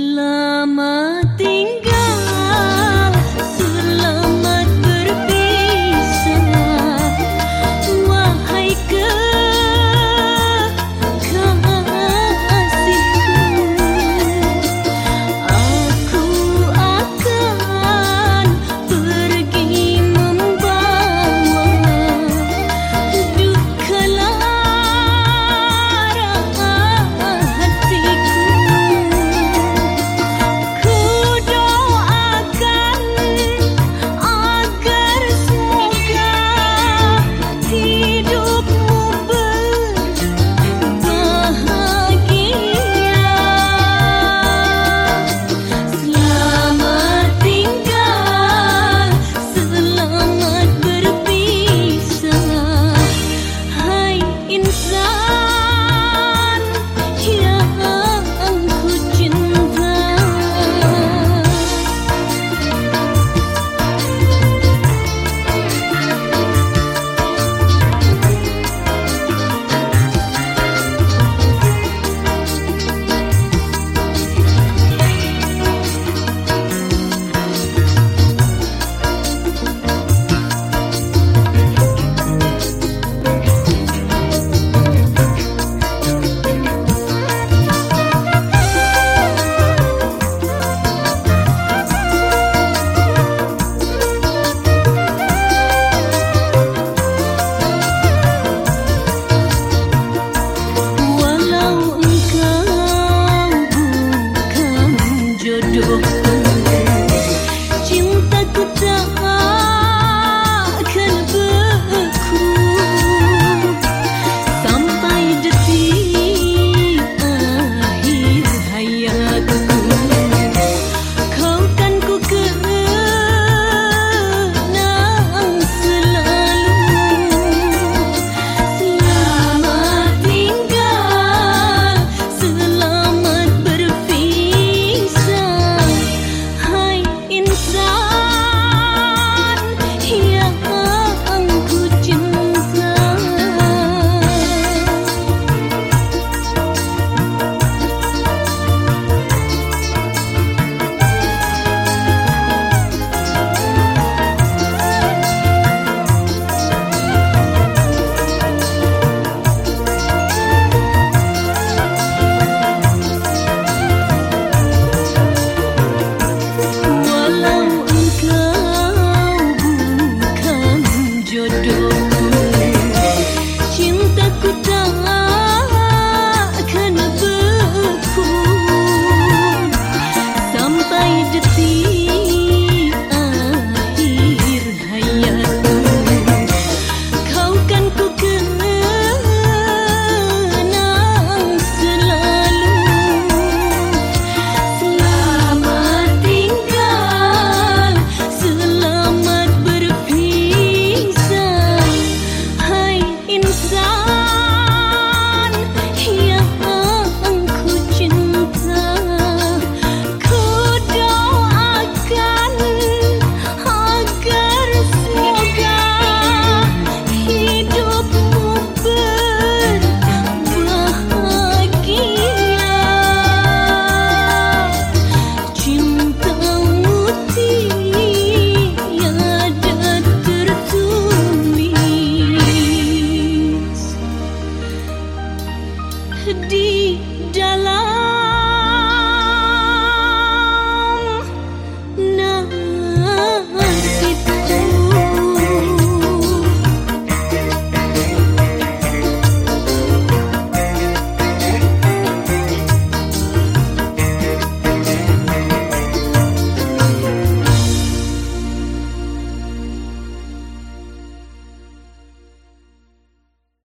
love.